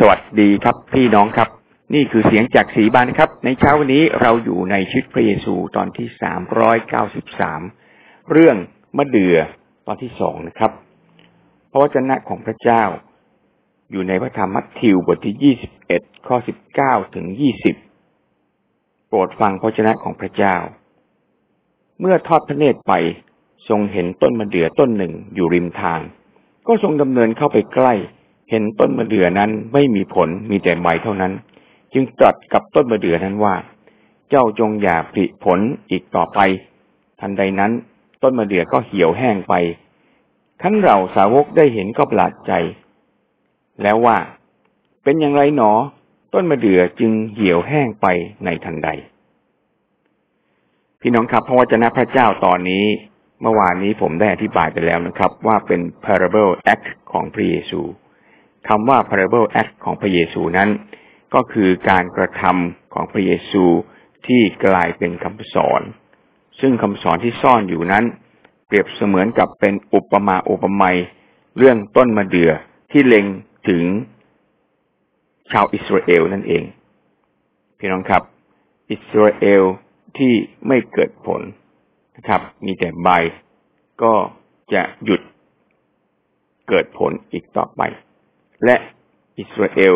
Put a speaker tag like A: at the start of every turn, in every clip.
A: สวัสดีครับพี่น้องครับ นี่คือเสียงจากสีบานครับ ในเช้าวันนี้เราอยู่ในชีวิตพระเยซูตอนที่สามร้อยเก้าสิบสามเรื่องมะเดื่อตอนที่สองนะครับ พระวจนะของพระเจ้า อยู่ในพระธรรมมัทธิวบทที่ยี่สิบเอ็ดข้อสิบเก้าถึงยี่สิบโปรดฟังพระวจนะของพระเจ้า เมื่อทอดพระเนตรไปทรงเห็นต้นมะเดื่อต้นหนึ่งอยู่ริมทาง ก็ทรงดำเนินเข้าไปใกล้ เห็นต้นมะเดื่อนั้นไม่มีผลมีแต่ใบเท่านั้น จึงตรัสกับต้นมะเดื่อนั้นว่า เจ้าจงอย่าผลิผลอีกต่อไป ทันใดนั้น ต้นมะเดื่อก็เหี่ยวแห้งไปขั้นเราสาวกได้เห็นก็ประหลาดใจ แล้วว่า เป็นอย่างไรหนอ ต้นมะเดื่อจึงเหี่ยวแห้งไปในทันใด พี่น้องครับพระวจนะพระเจ้าตอนนี้ เมื่อวานนี้ผมได้อธิบายไปแล้วนะครับ ว่าเป็น parable act ของพระเยซู คำว่า parable act ของพระเยซูนั้น ก็คือการกระทำของพระเยซูที่กลายเป็นคำสอน ซึ่งคำสอนที่ซ่อนอยู่นั้น เปรียบเสมือนกับเป็นอุปมาอุปไมยเรื่องต้นมะเดื่อที่เล็งถึงชาวอิสราเอลนั่นเอง พี่น้องครับ อิสราเอลที่ไม่เกิดผลนะครับ มีแต่ใบก็จะหยุดเกิดผลอีกต่อไป และอิสราเอล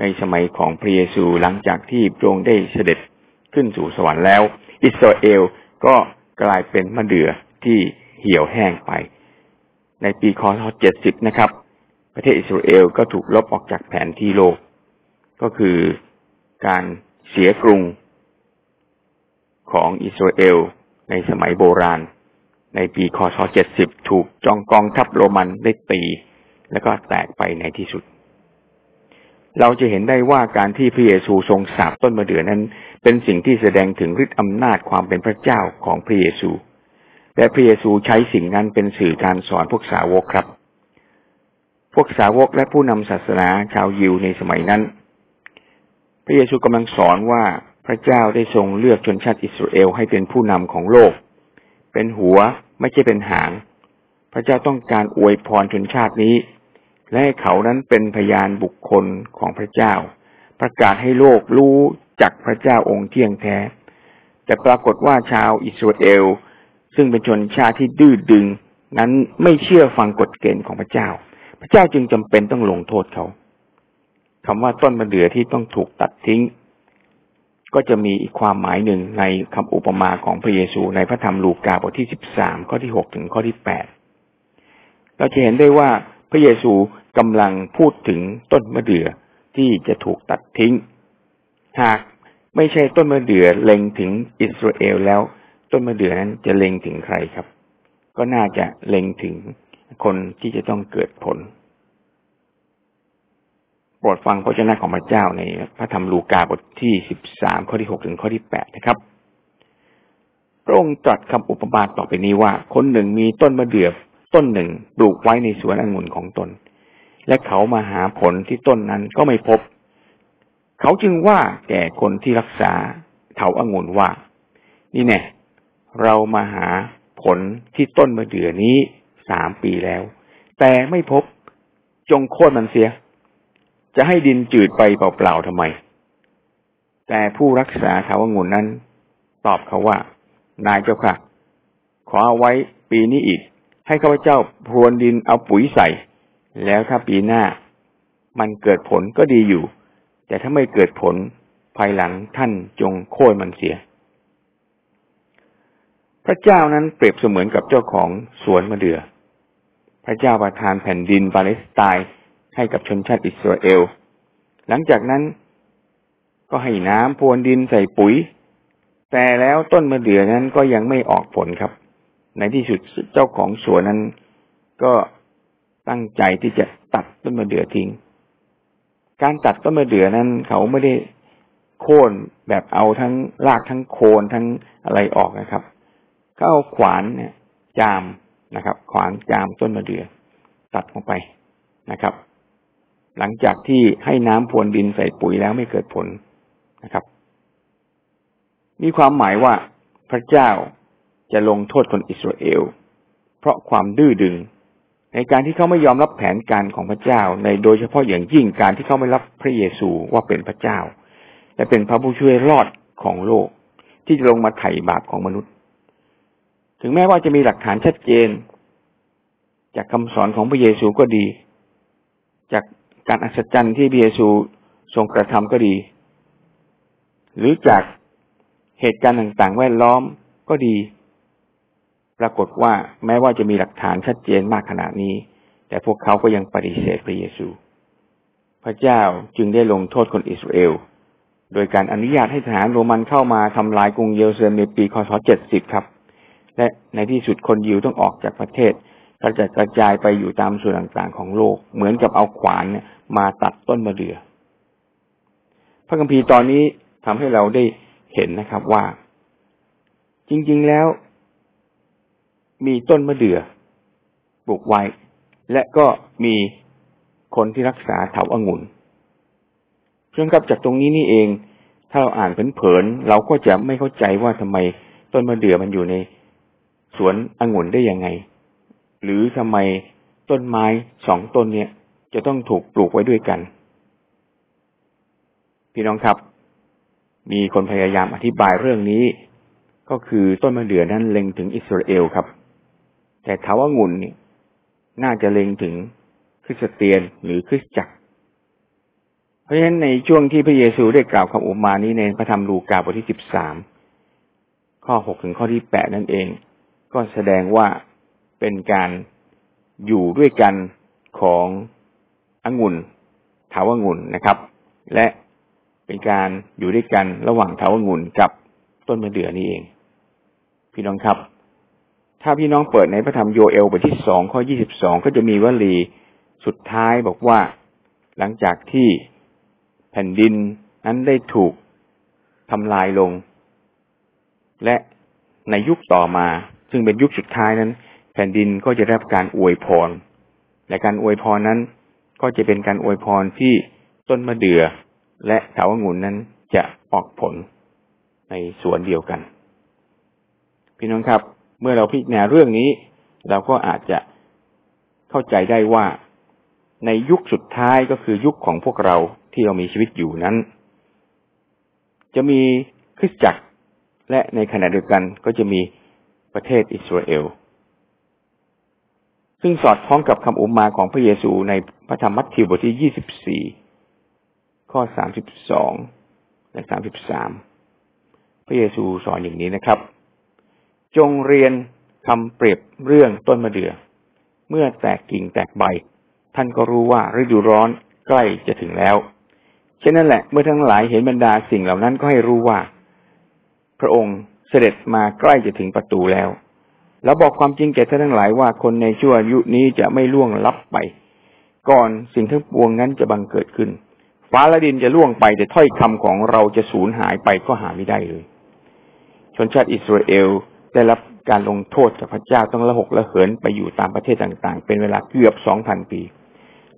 A: ในสมัยของพระเยซูหลังจากที่พระองค์ได้เสด็จขึ้นสู่สวรรค์แล้ว อิสราเอลก็กลายเป็นมะเดื่อที่เหี่ยวแห้งไป ในปีคศ70นะครับ ประเทศอิสราเอลก็ถูกลบออกจากแผนที่โลก ก็คือการเสียกรุงของอิสราเอลในสมัยโบราณ ในปีคศ70ถูกจองกองทัพโรมันได้ตี แล้วก็แตกไปในที่สุด เราจะเห็นได้ว่าการที่พระเยซูทรงสาบต้นมะเดื่อนั้น เป็นสิ่งที่แสดงถึงฤทธิ์อำนาจความเป็นพระเจ้าของพระเยซู และพระเยซูใช้สิ่งนั้นเป็นสื่อการสอนพวกสาวกครับ พวกสาวกและผู้นำศาสนาชาวยิวในสมัยนั้น พระเยซูกำลังสอนว่าพระเจ้าได้ทรงเลือกชนชาติอิสราเอลให้เป็นผู้นำของโลก เป็นหัวไม่ใช่เป็นหาง พระเจ้าต้องการอวยพรชนชาตินี้ และให้เขานั้นเป็นพยานบุคคลของพระเจ้า ประกาศให้โลกรู้จักพระเจ้าองค์เที่ยงแท้ แต่ปรากฏว่าชาวอิสราเอล ซึ่งเป็นชนชาติที่ดื้อดึงนั้นไม่เชื่อฟังกฎเกณฑ์ของพระเจ้า พระเจ้าจึงจำเป็นต้องลงโทษเขาคำว่าต้นมะเดื่อที่ต้องถูกตัดทิ้ง ก็จะมีอีกความหมายหนึ่งในคำอุปมาของพระเยซูในพระธรรมลูกาบทที่สิบสามข้อที่หกถึงข้อที่แปดเราจะเห็นได้ว่า พระเยซูกำลังพูดถึงต้นมะเดื่อที่จะถูกตัดทิ้ง หากไม่ใช่ต้นมะเดื่อเล็งถึงอิสราเอลแล้ว ต้นมะเดื่อนั้นจะเล็งถึงใครครับ ก็น่าจะเล็งถึงคนที่จะต้องเกิดผลโปรดฟังพระเจ้าของพระเจ้าในพระธรรมลูกาบทที่สิบสามข้อที่หกถึงข้อที่แปดนะครับพระองค์ตรัสคำอุปมาต่อไปนี้ว่า คนหนึ่งมีต้นมะเดื่อ ต้นหนึ่งปลูกไว้ในสวนองุ่นของตน และเขามาหาผลที่ต้นนั้นก็ไม่พบ เขาจึงว่าแก่คนที่รักษาเถาอางุ่นว่า นี่แน่เรามาหาผลที่ต้นมะเดื่อนี้สามปีแล้ว แต่ไม่พบจงโค่นมันเสีย จะให้ดินจืดไปเปล่าๆทำไม แต่ผู้รักษาเถาอางุ่นนั้น ตอบเขาว่า นายเจ้าค่ะ ขอเอาไว้ปีนี้อีก ให้ข้าพเจ้าพรวนดินเอาปุ๋ยใส่ แล้วถ้าปีหน้า มันเกิดผลก็ดีอยู่ แต่ถ้าไม่เกิดผลภายหลังท่านจงโค่นมันเสีย พระเจ้านั้นเปรียบเสมือนกับเจ้าของสวนมะเดื่อพระเจ้าประทานแผ่นดินปาเลสไตน์ให้กับชนชาติอิสราเอล หลังจากนั้นก็ให้น้ำพรวนดินใส่ปุ๋ย แต่แล้วต้นมะเดื่อนั้นก็ยังไม่ออกผลครับ ในที่สุดเจ้าของสวนนั้น ก็ตั้งใจที่จะตัดต้นมะเดื่อทิ้ง การตัดต้นมะเดื่อนั้น เขาไม่ได้โค่นแบบเอาทั้งรากทั้งโคนทั้งอะไรออกนะครับเขาเอาขวานเนี่ย จามนะครับ ขวานจามต้นมะเดื่อ ตัดลงไปนะครับ หลังจากที่ให้น้ำพรวนดินใส่ปุ๋ยแล้วไม่เกิดผลนะครับ มีความหมายว่าพระเจ้า จะลงโทษคนอิสราเอล เพราะความดื้อดึง ในการที่เขาไม่ยอมรับแผนการของพระเจ้า ในโดยเฉพาะอย่างยิ่งการที่เขาไม่รับพระเยซูว่าเป็นพระเจ้า และเป็นพระผู้ช่วยรอดของโลก ที่จะลงมาไถ่บาปของมนุษย์ ถึงแม้ว่าจะมีหลักฐานชัดเจน จากคำสอนของพระเยซูก็ดี จากการอัศจรรย์ที่พระเยซูทรงกระทำก็ดี หรือจากเหตุการณ์ต่างๆ แวดล้อมก็ดี ปรากฏว่าแม้ว่าจะมีหลักฐานชัดเจนมากขนาดนี้ แต่พวกเขาก็ยังปฏิเสธพระเยซู พระเจ้าจึงได้ลงโทษคนอิสราเอล โดยการอนุญาตให้ทหารโรมันเข้ามาทำลายกรุงเยรูซาเล็มในปีคศ 70 ครับ และในที่สุดคนยิวต้องออกจากประเทศกระจัดกระจายไปอยู่ตามส่วนต่างๆของโลก เหมือนกับเอาขวานมาตัดต้นมะเดื่อพระคัมภีร์ตอนนี้ทำให้เราได้เห็นนะครับว่า จริง ๆ แล้ว มีต้นมะเดื่อปลูกไว้ และก็มีคนที่รักษาเถาอางุ่นเพื่อนครับจากตรงนี้นี่เอง ถ้าเราอ่านเผินๆเราก็จะไม่เข้าใจว่าทำไมต้นมะเดื่อมันอยู่ในสวนองุ่นได้ยังไง หรือทำไมต้นไม้สองต้นเนี่ย จะต้องถูกปลูกไว้ด้วยกัน พี่น้องครับ มีคนพยายามอธิบายเรื่องนี้ ก็คือต้นมะเดื่อนั้นเล็งถึงอิสราเอลครับ แต่ทาวงุ่นนี่น่าจะเล็งถึงคริสเตียนหรือคริสจักร เพราะฉะนั้นในช่วงที่พระเยซูได้กล่าวคำอุมานี้ในพระธรรมลูกาบทที่สิบสามข้อหกถึงข้อที่แปดนั่นเอง ก็แสดงว่าเป็นการอยู่ด้วยกันขององุ่นถาวงุ่นนะครับ และเป็นการอยู่ด้วยกันระหว่างเถาองุ่นกับต้นมะเดื่อนี่เอง พี่น้องครับ ถ้าพี่น้องเปิดในพระธรรมโยเอลบทที่สองข้อยี่สิบสองก็จะมีวลีสุดท้ายบอกว่า หลังจากที่แผ่นดินนั้นได้ถูกทำลายลง และในยุคต่อมา ซึ่งเป็นยุคสุดท้ายนั้น แผ่นดินก็จะได้รับการอวยพร และการอวยพรนั้น ก็จะเป็นการอวยพรที่ต้นมะเดื่อและเถาองุ่นนั้นจะออกผลในสวนเดียวกัน พี่น้องครับ เมื่อเราพิจารณาเรื่องนี้ เราก็อาจจะเข้าใจได้ว่า ในยุคสุดท้ายก็คือยุคของพวกเราที่เรามีชีวิตอยู่นั้น จะมีคริสตจักร และในขณะเดียวกันก็จะมีประเทศอิสราเอลซึ่งสอดคล้องกับคำอุมาของพระเยซูในพระธรรมมัทธิวบทที่ยี่สิบสี่ข้อสามสิบสองและสามสิบสามพระเยซูสอนอย่างนี้นะครับ จงเรียนคำเปรียบเรื่องต้นมะเดื่อ เมื่อแตกกิ่งแตกใบ ท่านก็รู้ว่าฤดูร้อนใกล้จะถึงแล้วเช่นนั้นแหละเมื่อทั้งหลายเห็นบรรดาสิ่งเหล่านั้นก็ให้รู้ว่า พระองค์เสด็จมาใกล้จะถึงประตูแล้ว แล้วบอกความจริงแก่ท่านทั้งหลายว่าคนในชั่วอายุนี้จะไม่ล่วงลับไป ก่อนสิ่งทั้งปวงนั้นจะบังเกิดขึ้น ฟ้าและดินจะล่วงไปแต่ถ้อยคำของเราจะสูญหายไปก็หาไม่ได้เลย ชนชาติอิสราเอล ได้รับการลงโทษจากพระเจ้าต้องละหกละเหินไปอยู่ตามประเทศต่างๆ เป็นเวลาเกือบสองพันปี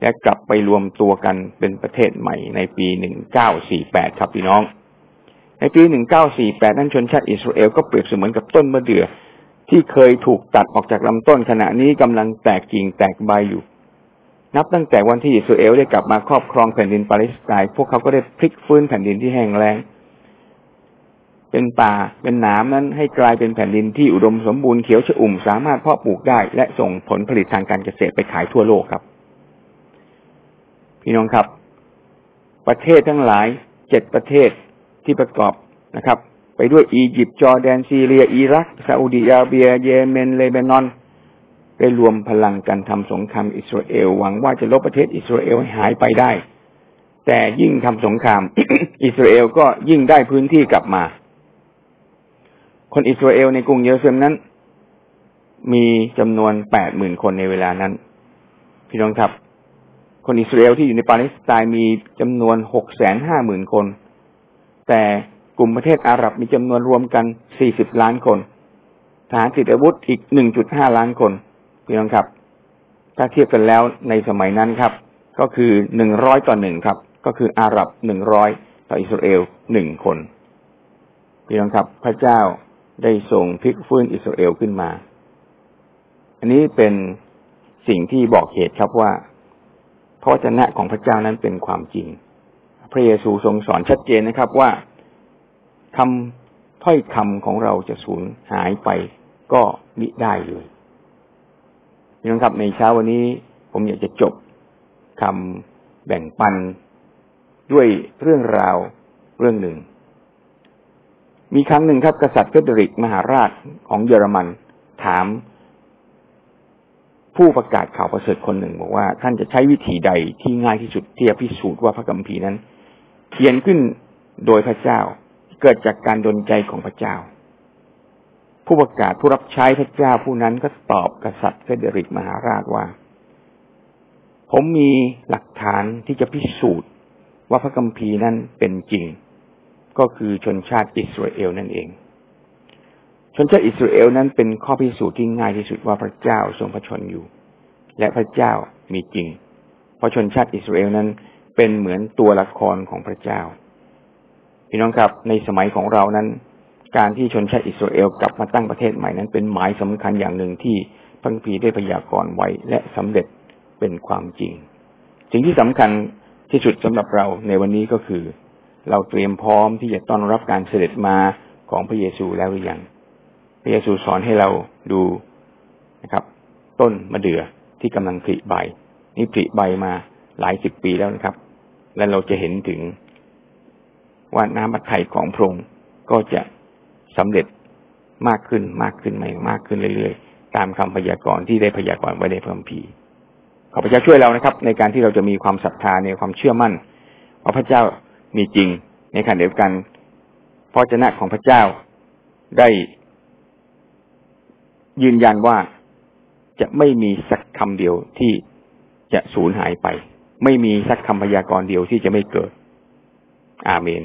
A: และกลับไปรวมตัวกันเป็นประเทศใหม่ในปีหนึ่งเก้าสี่แปดครับพี่น้อง ในปีหนึ่งเก้าสี่แปดนั้นชนชาติอิสราเอลก็เปรียบเสมือนกับต้นมะเดื่อที่เคยถูกตัดออกจากลำต้นขณะนี้กำลังแตกกิ่งแตกใบอยู่ นับตั้งแต่วันที่อิสราเอลได้กลับมาครอบครองแผ่นดินปาเลสไตน์พวกเขาก็ได้พลิกฟื้นแผ่นดินที่แห้งแล้ง เป็นป่าเป็นหนามนั้นให้กลายเป็นแผ่นดินที่อุดมสมบูรณ์เขียวชอุ่มสามารถเพาะปลูกได้ และส่งผลผลิตทางการเกษตรไปขายทั่วโลกครับ พี่น้องครับ ประเทศทั้งหลายเจ็ดประเทศที่ประกอบนะครับ ไปด้วยอียิปต์จอร์แดนซีเรีย อิรักซาอุดิอาระเบีย เยเมนเลบานอน ได้รวมพลังกันทำสงครามอิสราเอลหวังว่าจะลบประเทศอิสราเอลให้หายไปได้ แต่ยิ่งทำสงคราม อิสราเอลก็ยิ่งได้พื้นที่กลับมา คนอิสราเอลในกรุงเยรูซาเล็มนั้น มีจำนวนแปดหมื่นคนในเวลานั้น พี่น้องครับ คนอิสราเอลที่อยู่ในปาเลสไตน์มีจำนวนหกแสนห้าหมื่นคน แต่กลุ่มประเทศอาหรับมีจำนวนรวมกันสี่สิบล้านคนทหารติดอาวุธอีกหนึ่งจุดห้าล้านคน พี่น้องครับ ถ้าเทียบกันแล้วในสมัยนั้นครับ ก็คือหนึ่งร้อยต่อหนึ่งครับ ก็คืออาหรับหนึ่งร้อยต่ออิสราเอลหนึ่งคน พี่น้องครับ พระเจ้า ได้ทรงพลิกฟื้นอิสราเอลขึ้นมา อันนี้เป็นสิ่งที่บอกเหตุครับว่าพระวจนะของพระเจ้านั้นเป็นความจริง พระเยซูทรงสอนชัดเจนนะครับว่าคำถ้อยคำของเราจะสูญหายไปก็มิได้เลยนี่นะครับในเช้าวันนี้ผมอยากจะจบคำแบ่งปันด้วยเรื่องราวเรื่องหนึ่ง มีครั้งหนึ่งครับ กษัตริย์เฟเดริกมหาราชของเยอรมันถาม ผู้ประกาศข่าวประเสริฐคนหนึ่ง บอกว่าท่านจะใช้วิธีใดที่ง่ายที่สุดที่จะพิสูจน์ว่าพระกัมภีร์นั้น เขียนขึ้นโดยพระเจ้า เกิดจากการดลใจของพระเจ้า ผู้ประกาศผู้รับใช้พระเจ้าผู้นั้นก็ตอบกษัตริย์เฟเดริกมหาราชว่า ผมมีหลักฐานที่จะพิสูจน์ว่าพระคัมภีร์นั้นเป็นจริง ก็คือชนชาติอิสราเอลนั่นเอง ชนชาติอิสราเอลนั้นเป็นข้อพิสูจน์ที่ง่ายที่สุดว่าพระเจ้าทรงพระชนอยู่ และพระเจ้ามีจริง เพราะชนชาติอิสราเอลนั้นเป็นเหมือนตัวละครของพระเจ้า พี่น้องครับในสมัยของเรานั้น การที่ชนชาติอิสราเอลกลับมาตั้งประเทศใหม่นั้น เป็นหมายสำคัญอย่างหนึ่งที่พระคัมภีได้พยากรณ์ไว้และสำเร็จเป็นความจริง สิ่งที่สำคัญที่สุดสำหรับเราในวันนี้ก็คือ เราเตรียมพร้อมที่จะต้อนรับการเสด็จมาของพระเยซูแล้วหรือยัง พระเยซูสอนให้เราดูนะครับ ต้นมะเดื่อที่กำลังผลิใบ นี่ผลิใบมาหลายสิบปีแล้วนะครับ และเราจะเห็นถึงว่าน้ำบัตไทยของพระองค์ก็จะสำเร็จมากขึ้นมากขึ้นไม่มากขึ้นเรื่อยๆ ตามคำพยากรณ์ที่ได้พยากรณ์ไว้ในพระคัมภีร์ขอพระเจ้าช่วยเรานะครับ ในการที่เราจะมีความศรัทธาในความเชื่อมั่นว่าพระเจ้า มีจริง ในขณะเดียวกันพระเจ้าของพระเจ้าได้ยืนยันว่าจะไม่มีสักคำเดียวที่จะสูญหายไป ไม่มีสักคำพยากรณ์เดียวที่จะไม่เกิด อาเมน